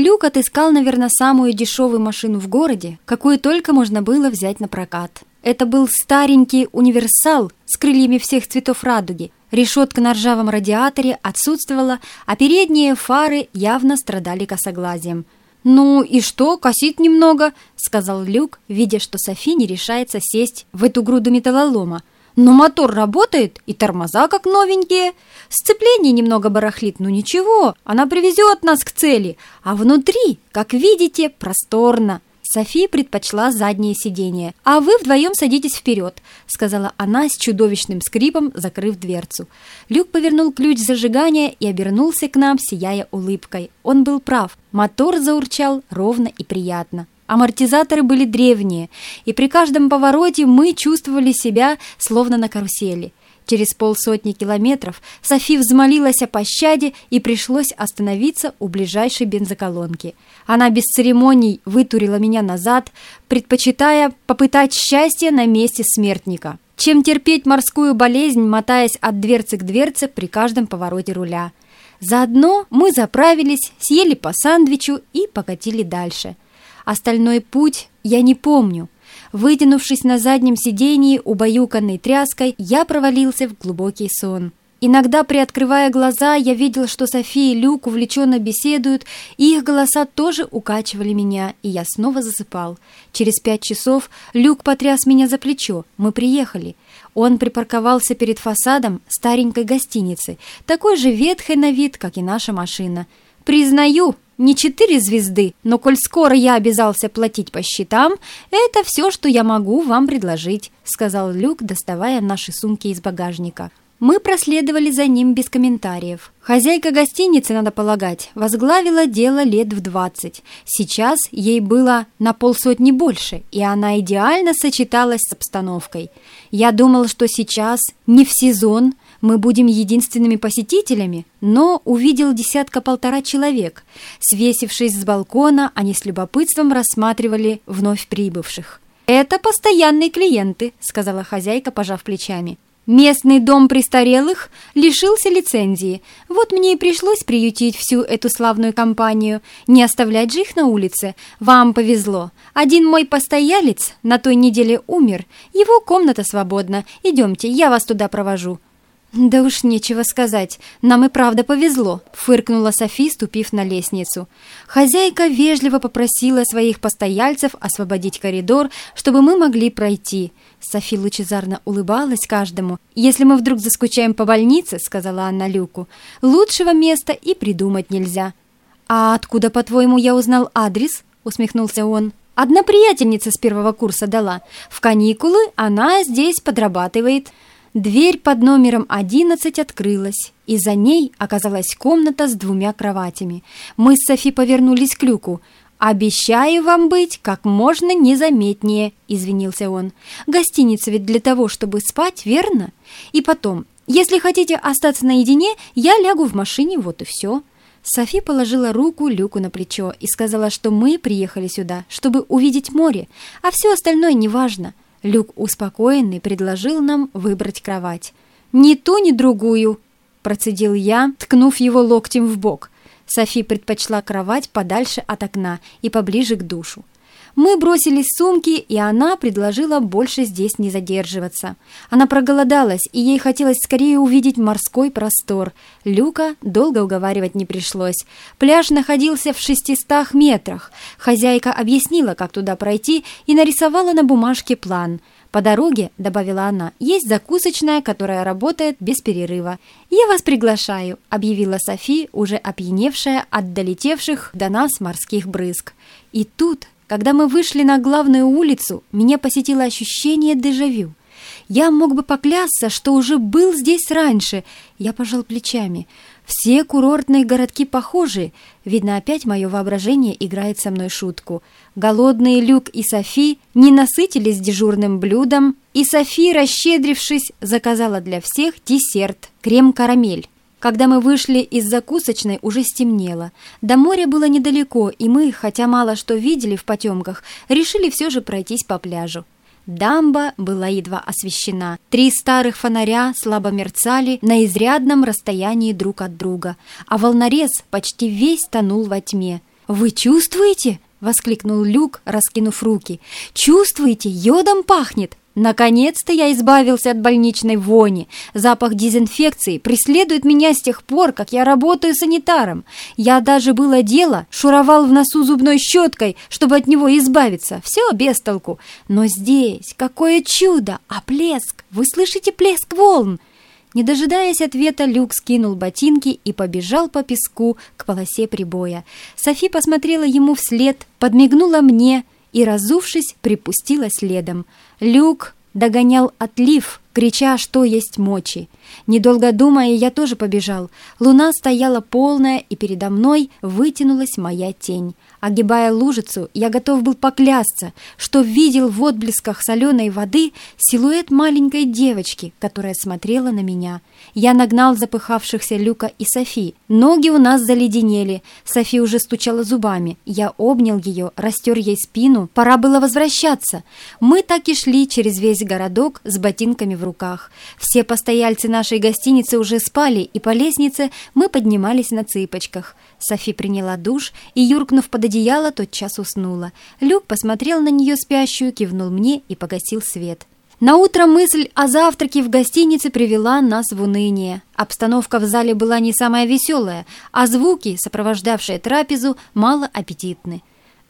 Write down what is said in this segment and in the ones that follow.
Люк отыскал, наверное, самую дешевую машину в городе, какую только можно было взять на прокат. Это был старенький универсал с крыльями всех цветов радуги. Решетка на ржавом радиаторе отсутствовала, а передние фары явно страдали косоглазием. «Ну и что, косит немного», — сказал Люк, видя, что Софи не решается сесть в эту груду металлолома. «Но мотор работает, и тормоза как новенькие. Сцепление немного барахлит, но ничего, она привезет нас к цели. А внутри, как видите, просторно». София предпочла заднее сиденье. «А вы вдвоем садитесь вперед», — сказала она с чудовищным скрипом, закрыв дверцу. Люк повернул ключ зажигания и обернулся к нам, сияя улыбкой. Он был прав. Мотор заурчал ровно и приятно. Амортизаторы были древние, и при каждом повороте мы чувствовали себя словно на карусели. Через полсотни километров Софи взмолилась о пощаде и пришлось остановиться у ближайшей бензоколонки. Она без церемоний вытурила меня назад, предпочитая попытать счастье на месте смертника, чем терпеть морскую болезнь, мотаясь от дверцы к дверце при каждом повороте руля. Заодно мы заправились, съели по сандвичу и покатили дальше. Остальной путь я не помню – Вытянувшись на заднем сидении, убаюканной тряской, я провалился в глубокий сон. Иногда, приоткрывая глаза, я видел, что София и Люк увлеченно беседуют, и их голоса тоже укачивали меня, и я снова засыпал. Через пять часов Люк потряс меня за плечо. Мы приехали. Он припарковался перед фасадом старенькой гостиницы, такой же ветхой на вид, как и наша машина. «Признаю, не четыре звезды, но коль скоро я обязался платить по счетам, это все, что я могу вам предложить», — сказал Люк, доставая наши сумки из багажника. Мы проследовали за ним без комментариев. Хозяйка гостиницы, надо полагать, возглавила дело лет в двадцать. Сейчас ей было на полсотни больше, и она идеально сочеталась с обстановкой. Я думал, что сейчас не в сезон, мы будем единственными посетителями, но увидел десятка-полтора человек. Свесившись с балкона, они с любопытством рассматривали вновь прибывших. «Это постоянные клиенты», — сказала хозяйка, пожав плечами. Местный дом престарелых лишился лицензии. Вот мне и пришлось приютить всю эту славную компанию. Не оставлять же их на улице. Вам повезло. Один мой постоялец на той неделе умер. Его комната свободна. Идемте, я вас туда провожу. «Да уж нечего сказать, нам и правда повезло», — фыркнула Софи, ступив на лестницу. Хозяйка вежливо попросила своих постояльцев освободить коридор, чтобы мы могли пройти. Софи лучезарно улыбалась каждому. «Если мы вдруг заскучаем по больнице», — сказала она Люку, — «лучшего места и придумать нельзя». «А откуда, по-твоему, я узнал адрес?» — усмехнулся он. «Одна приятельница с первого курса дала. В каникулы она здесь подрабатывает». Дверь под номером 11 открылась, и за ней оказалась комната с двумя кроватями. Мы с Софи повернулись к люку. «Обещаю вам быть как можно незаметнее», — извинился он. «Гостиница ведь для того, чтобы спать, верно? И потом, если хотите остаться наедине, я лягу в машине, вот и все». Софи положила руку Люку на плечо и сказала, что мы приехали сюда, чтобы увидеть море, а все остальное неважно. Люк, успокоенный, предложил нам выбрать кровать. «Ни ту, ни другую!» – процедил я, ткнув его локтем в бок. Софи предпочла кровать подальше от окна и поближе к душу. Мы бросили сумки, и она предложила больше здесь не задерживаться. Она проголодалась, и ей хотелось скорее увидеть морской простор. Люка долго уговаривать не пришлось. Пляж находился в шестистах метрах. Хозяйка объяснила, как туда пройти, и нарисовала на бумажке план – по дороге, добавила она, есть закусочная, которая работает без перерыва. Я вас приглашаю, объявила Софи, уже опьяневшая от долетевших до нас морских брызг. И тут когда мы вышли на главную улицу, меня посетило ощущение дежавю. Я мог бы поклясться, что уже был здесь раньше. Я пожал плечами. Все курортные городки похожи. Видно, опять мое воображение играет со мной шутку. Голодные Люк и Софи не насытились дежурным блюдом, и Софи, расщедрившись, заказала для всех десерт – крем-карамель. Когда мы вышли из закусочной, уже стемнело. До моря было недалеко, и мы, хотя мало что видели в потемках, решили все же пройтись по пляжу. Дамба была едва освещена. Три старых фонаря слабо мерцали на изрядном расстоянии друг от друга, а волнорез почти весь тонул во тьме. «Вы чувствуете?» — воскликнул Люк, раскинув руки. «Чувствуете? Йодом пахнет!» Наконец-то я избавился от больничной вони. Запах дезинфекции преследует меня с тех пор, как я работаю санитаром. Я даже было дело, шуровал в носу зубной щеткой, чтобы от него избавиться. Все без толку. Но здесь какое чудо! А плеск! Вы слышите плеск волн? Не дожидаясь ответа, Люк скинул ботинки и побежал по песку к полосе прибоя. Софи посмотрела ему вслед, подмигнула мне и, разувшись, припустила следом. Люк догонял отлив, крича, что есть мочи. Недолго думая, я тоже побежал. Луна стояла полная, и передо мной вытянулась моя тень. Огибая лужицу, я готов был поклясться, что видел в отблесках соленой воды силуэт маленькой девочки, которая смотрела на меня. Я нагнал запыхавшихся Люка и Софи. Ноги у нас заледенели. Софи уже стучала зубами. Я обнял ее, растер ей спину. Пора было возвращаться. Мы так и шли через весь городок с ботинками в руках. Все постояльцы нашей гостиницы уже спали, и по лестнице мы поднимались на цыпочках. Софи приняла душ и, юркнув под одеяло, тотчас уснула. Люк посмотрел на нее спящую, кивнул мне и погасил свет. На утро мысль о завтраке в гостинице привела нас в уныние. Обстановка в зале была не самая веселая, а звуки, сопровождавшие трапезу, мало аппетитны.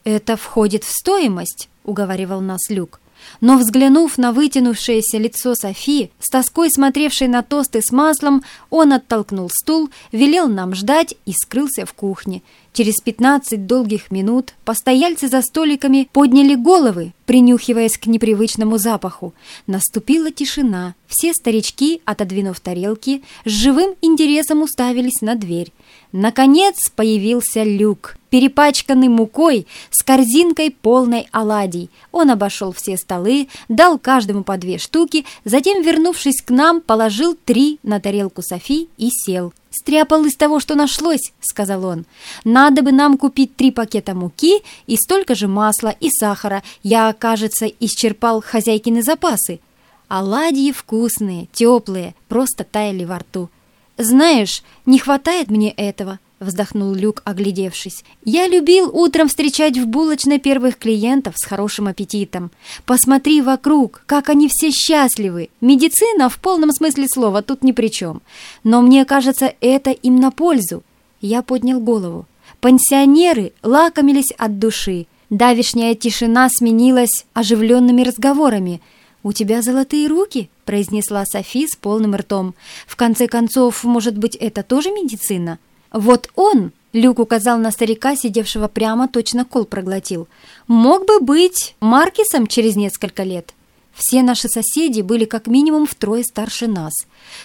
«Это входит в стоимость», — уговаривал нас Люк. Но, взглянув на вытянувшееся лицо Софи, с тоской смотревшей на тосты с маслом, он оттолкнул стул, велел нам ждать и скрылся в кухне. Через пятнадцать долгих минут постояльцы за столиками подняли головы, принюхиваясь к непривычному запаху. Наступила тишина. Все старички, отодвинув тарелки, с живым интересом уставились на дверь. Наконец появился люк, перепачканный мукой с корзинкой полной оладий. Он обошел все столы, дал каждому по две штуки, затем, вернувшись к нам, положил три на тарелку Софи и сел. «Стряпал из того, что нашлось», — сказал он. «Надо бы нам купить три пакета муки и столько же масла и сахара. Я, кажется, исчерпал хозяйкины запасы. Оладьи вкусные, теплые, просто таяли во рту». «Знаешь, не хватает мне этого», — вздохнул Люк, оглядевшись. «Я любил утром встречать в булочной первых клиентов с хорошим аппетитом. Посмотри вокруг, как они все счастливы. Медицина в полном смысле слова тут ни при чем. Но мне кажется, это им на пользу». Я поднял голову. Пенсионеры лакомились от души. Давишняя тишина сменилась оживленными разговорами — «У тебя золотые руки», — произнесла Софи с полным ртом. «В конце концов, может быть, это тоже медицина?» «Вот он», — Люк указал на старика, сидевшего прямо, точно кол проглотил, «мог бы быть Маркисом через несколько лет». Все наши соседи были как минимум втрое старше нас.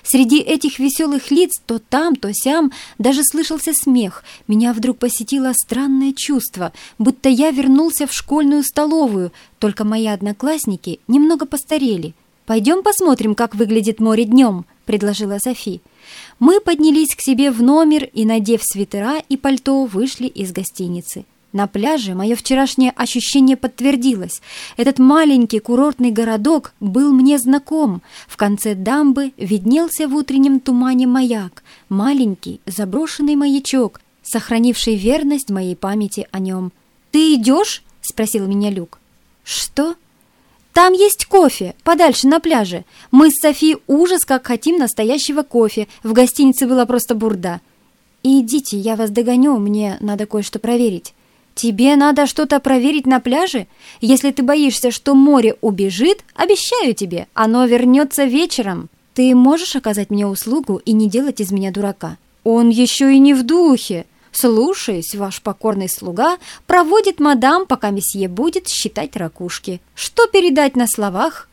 Среди этих веселых лиц то там, то сям даже слышался смех. Меня вдруг посетило странное чувство, будто я вернулся в школьную столовую, только мои одноклассники немного постарели. «Пойдем посмотрим, как выглядит море днем», — предложила Софи. Мы поднялись к себе в номер и, надев свитера и пальто, вышли из гостиницы. На пляже мое вчерашнее ощущение подтвердилось. Этот маленький курортный городок был мне знаком. В конце дамбы виднелся в утреннем тумане маяк, маленький заброшенный маячок, сохранивший верность моей памяти о нем. «Ты идешь?» — спросил меня Люк. «Что?» «Там есть кофе, подальше на пляже. Мы с Софи ужас как хотим настоящего кофе. В гостинице была просто бурда. Идите, я вас догоню, мне надо кое-что проверить». «Тебе надо что-то проверить на пляже? Если ты боишься, что море убежит, обещаю тебе, оно вернется вечером. Ты можешь оказать мне услугу и не делать из меня дурака?» «Он еще и не в духе!» Слушаясь, ваш покорный слуга проводит мадам, пока месье будет считать ракушки. Что передать на словах?»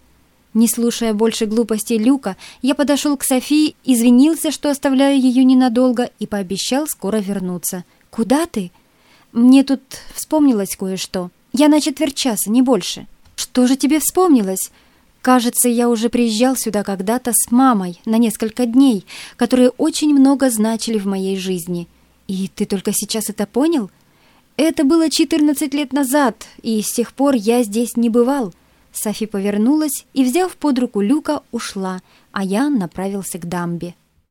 Не слушая больше глупостей Люка, я подошел к Софии, извинился, что оставляю ее ненадолго, и пообещал скоро вернуться. «Куда ты?» Мне тут вспомнилось кое-что. Я на четверть часа, не больше. Что же тебе вспомнилось? Кажется, я уже приезжал сюда когда-то с мамой на несколько дней, которые очень много значили в моей жизни. И ты только сейчас это понял? Это было 14 лет назад, и с тех пор я здесь не бывал. Софи повернулась и, взяв под руку Люка, ушла, а я направился к дамбе.